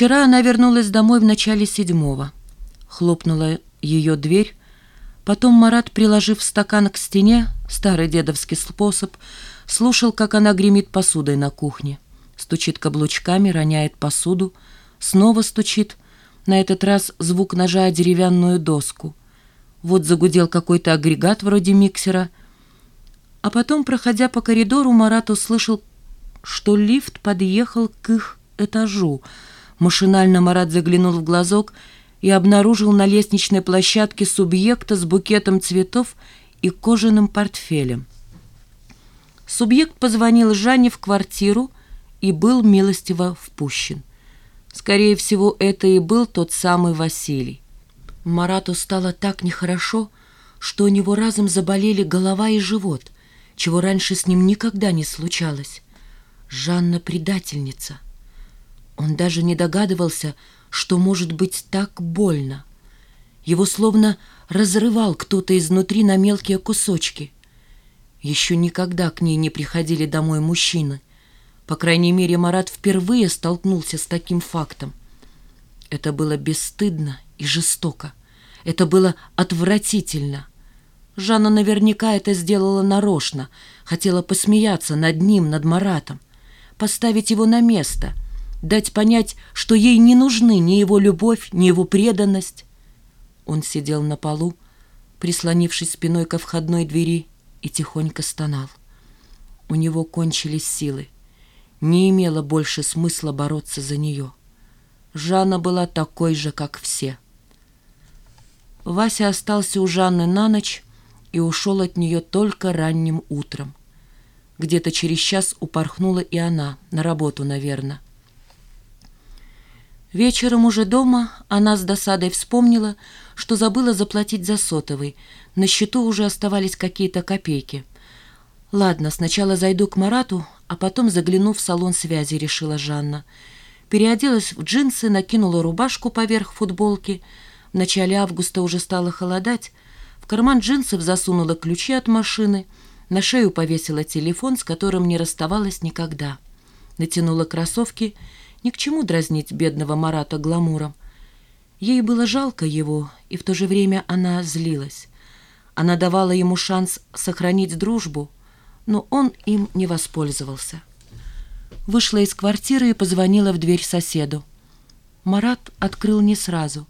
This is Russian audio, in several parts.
Вчера она вернулась домой в начале седьмого. Хлопнула ее дверь. Потом Марат, приложив стакан к стене, старый дедовский способ, слушал, как она гремит посудой на кухне. Стучит каблучками, роняет посуду, снова стучит, на этот раз звук ножа о деревянную доску. Вот загудел какой-то агрегат вроде миксера. А потом, проходя по коридору, Марат услышал, что лифт подъехал к их этажу. Машинально Марат заглянул в глазок и обнаружил на лестничной площадке субъекта с букетом цветов и кожаным портфелем. Субъект позвонил Жанне в квартиру и был милостиво впущен. Скорее всего, это и был тот самый Василий. Марату стало так нехорошо, что у него разом заболели голова и живот, чего раньше с ним никогда не случалось. Жанна предательница. Он даже не догадывался, что может быть так больно. Его словно разрывал кто-то изнутри на мелкие кусочки. Еще никогда к ней не приходили домой мужчины. По крайней мере, Марат впервые столкнулся с таким фактом. Это было бесстыдно и жестоко. Это было отвратительно. Жанна наверняка это сделала нарочно, хотела посмеяться над ним, над Маратом, поставить его на место, дать понять, что ей не нужны ни его любовь, ни его преданность. Он сидел на полу, прислонившись спиной ко входной двери, и тихонько стонал. У него кончились силы не имело больше смысла бороться за нее. Жанна была такой же, как все. Вася остался у Жанны на ночь и ушел от нее только ранним утром. Где-то через час упорхнула и она, на работу, наверное. Вечером уже дома она с досадой вспомнила, что забыла заплатить за сотовый. На счету уже оставались какие-то копейки. «Ладно, сначала зайду к Марату, а потом загляну в салон связи», — решила Жанна. Переоделась в джинсы, накинула рубашку поверх футболки. В начале августа уже стало холодать. В карман джинсов засунула ключи от машины. На шею повесила телефон, с которым не расставалась никогда. Натянула кроссовки. Ни к чему дразнить бедного Марата гламуром. Ей было жалко его, и в то же время она злилась. Она давала ему шанс сохранить дружбу — но он им не воспользовался. Вышла из квартиры и позвонила в дверь соседу. Марат открыл не сразу.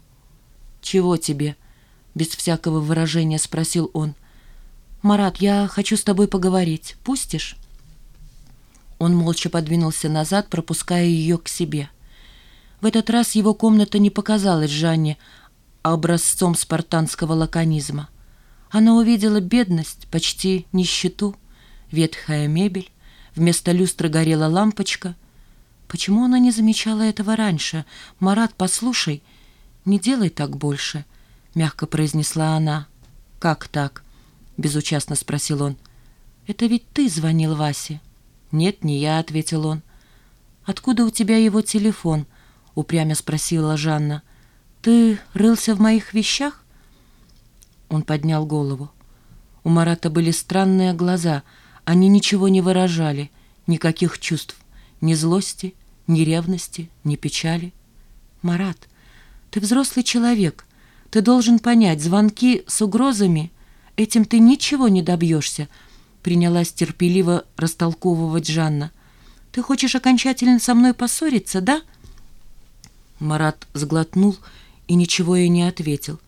«Чего тебе?» — без всякого выражения спросил он. «Марат, я хочу с тобой поговорить. Пустишь?» Он молча подвинулся назад, пропуская ее к себе. В этот раз его комната не показалась Жанне образцом спартанского лаконизма. Она увидела бедность, почти нищету, ветхая мебель, вместо люстры горела лампочка. Почему она не замечала этого раньше? «Марат, послушай, не делай так больше», — мягко произнесла она. «Как так?» — безучастно спросил он. «Это ведь ты звонил Васе?» «Нет, не я», — ответил он. «Откуда у тебя его телефон?» — упрямо спросила Жанна. «Ты рылся в моих вещах?» Он поднял голову. У Марата были странные глаза — они ничего не выражали, никаких чувств, ни злости, ни ревности, ни печали. «Марат, ты взрослый человек. Ты должен понять, звонки с угрозами, этим ты ничего не добьешься», принялась терпеливо растолковывать Жанна. «Ты хочешь окончательно со мной поссориться, да?» Марат сглотнул и ничего ей не ответил.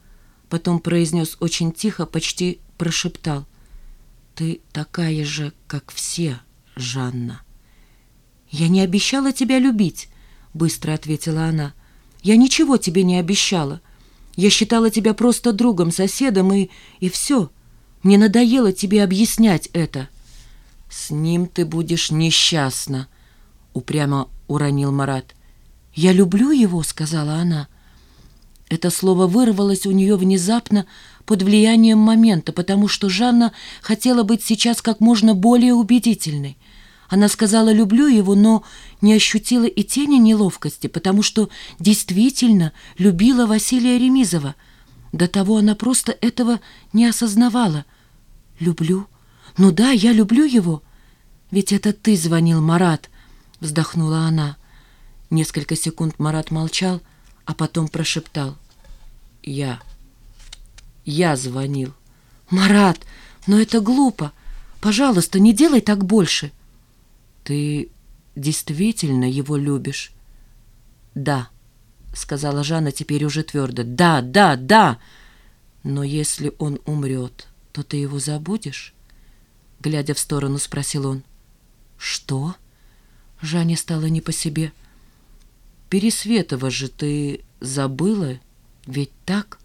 Потом произнес очень тихо, почти прошептал. «Ты такая же, как все, Жанна». «Я не обещала тебя любить», — быстро ответила она. «Я ничего тебе не обещала. Я считала тебя просто другом, соседом, и... и все. Мне надоело тебе объяснять это». «С ним ты будешь несчастна», — упрямо уронил Марат. «Я люблю его», — сказала она. Это слово вырвалось у нее внезапно под влиянием момента, потому что Жанна хотела быть сейчас как можно более убедительной. Она сказала «люблю его», но не ощутила и тени неловкости, потому что действительно любила Василия Ремизова. До того она просто этого не осознавала. «Люблю? Ну да, я люблю его. Ведь это ты звонил, Марат», — вздохнула она. Несколько секунд Марат молчал, а потом прошептал. «Я. Я звонил». «Марат, но это глупо. Пожалуйста, не делай так больше». «Ты действительно его любишь?» «Да», — сказала Жанна теперь уже твердо. «Да, да, да! Но если он умрет, то ты его забудешь?» Глядя в сторону, спросил он. «Что?» Жанне стало не по себе. «Пересветова же ты забыла, ведь так?»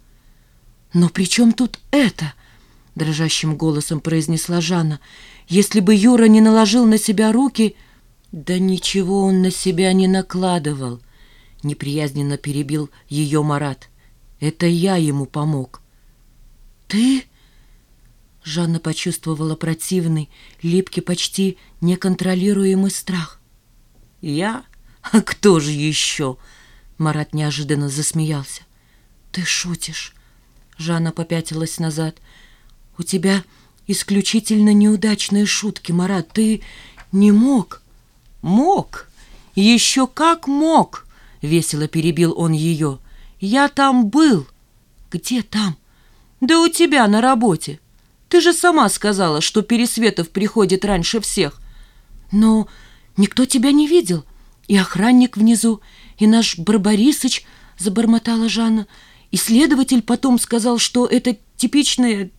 «Но при чем тут это?» Дрожащим голосом произнесла Жанна. «Если бы Юра не наложил на себя руки...» «Да ничего он на себя не накладывал», — неприязненно перебил ее Марат. «Это я ему помог». «Ты?» Жанна почувствовала противный, липкий, почти неконтролируемый страх. «Я? А кто же еще?» Марат неожиданно засмеялся. «Ты шутишь?» Жанна попятилась назад. «У тебя исключительно неудачные шутки, Марат. Ты не мог?» «Мог? Еще как мог!» — весело перебил он ее. «Я там был». «Где там?» «Да у тебя на работе. Ты же сама сказала, что Пересветов приходит раньше всех». «Но никто тебя не видел. И охранник внизу, и наш Барбарисыч», — забормотала Жанна. «И следователь потом сказал, что это типичное,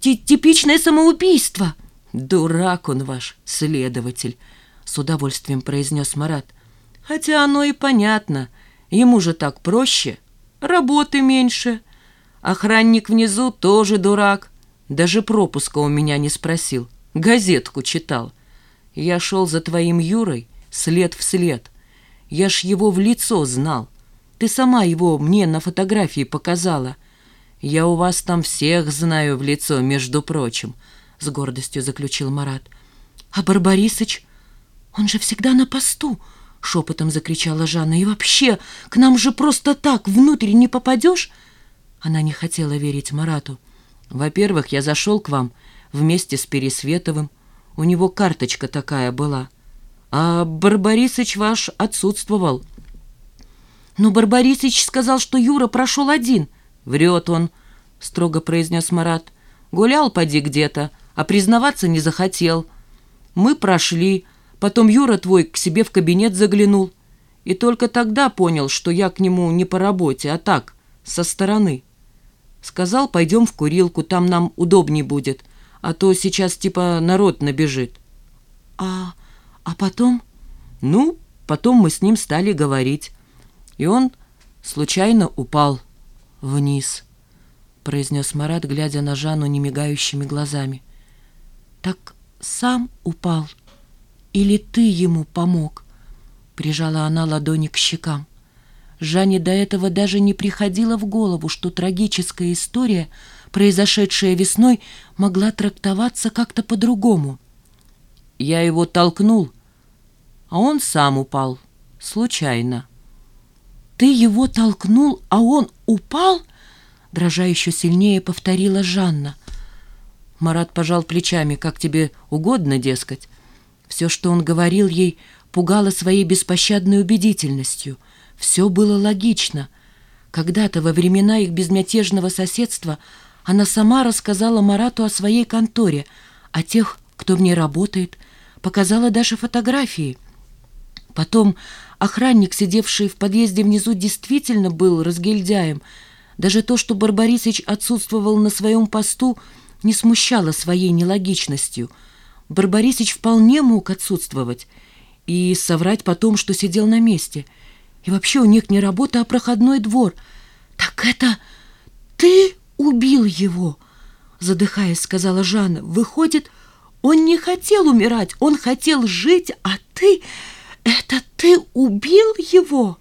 типичное самоубийство». «Дурак он ваш, следователь», — с удовольствием произнес Марат. «Хотя оно и понятно. Ему же так проще. Работы меньше». Охранник внизу тоже дурак. Даже пропуска у меня не спросил. Газетку читал. Я шел за твоим Юрой след в след. Я ж его в лицо знал. Ты сама его мне на фотографии показала. Я у вас там всех знаю в лицо, между прочим, с гордостью заключил Марат. А Барбарисыч, он же всегда на посту, шепотом закричала Жанна. И вообще, к нам же просто так внутрь не попадешь? Она не хотела верить Марату. «Во-первых, я зашел к вам вместе с Пересветовым. У него карточка такая была. А Барбарисыч ваш отсутствовал». «Но Барбарисыч сказал, что Юра прошел один». «Врет он», — строго произнес Марат. «Гулял, поди где-то, а признаваться не захотел. Мы прошли, потом Юра твой к себе в кабинет заглянул. И только тогда понял, что я к нему не по работе, а так, со стороны». Сказал, пойдем в курилку, там нам удобней будет, а то сейчас типа народ набежит. А, а потом? Ну, потом мы с ним стали говорить. И он случайно упал вниз, произнес Марат, глядя на Жанну немигающими глазами. Так сам упал? Или ты ему помог? Прижала она ладони к щекам. Жанне до этого даже не приходило в голову, что трагическая история, произошедшая весной, могла трактоваться как-то по-другому. Я его толкнул, а он сам упал. Случайно. «Ты его толкнул, а он упал?» Дрожа еще сильнее повторила Жанна. Марат пожал плечами, как тебе угодно, дескать. Все, что он говорил ей, пугало своей беспощадной убедительностью — все было логично. Когда-то, во времена их безмятежного соседства, она сама рассказала Марату о своей конторе, о тех, кто в ней работает, показала даже фотографии. Потом охранник, сидевший в подъезде внизу, действительно был разгильдяем. Даже то, что Барбарисыч отсутствовал на своем посту, не смущало своей нелогичностью. Барбарисыч вполне мог отсутствовать и соврать потом, что сидел на месте — и вообще у них не работа, а проходной двор. Так это ты убил его? Задыхаясь, сказала Жанна. Выходит, он не хотел умирать, он хотел жить, а ты... Это ты убил его?»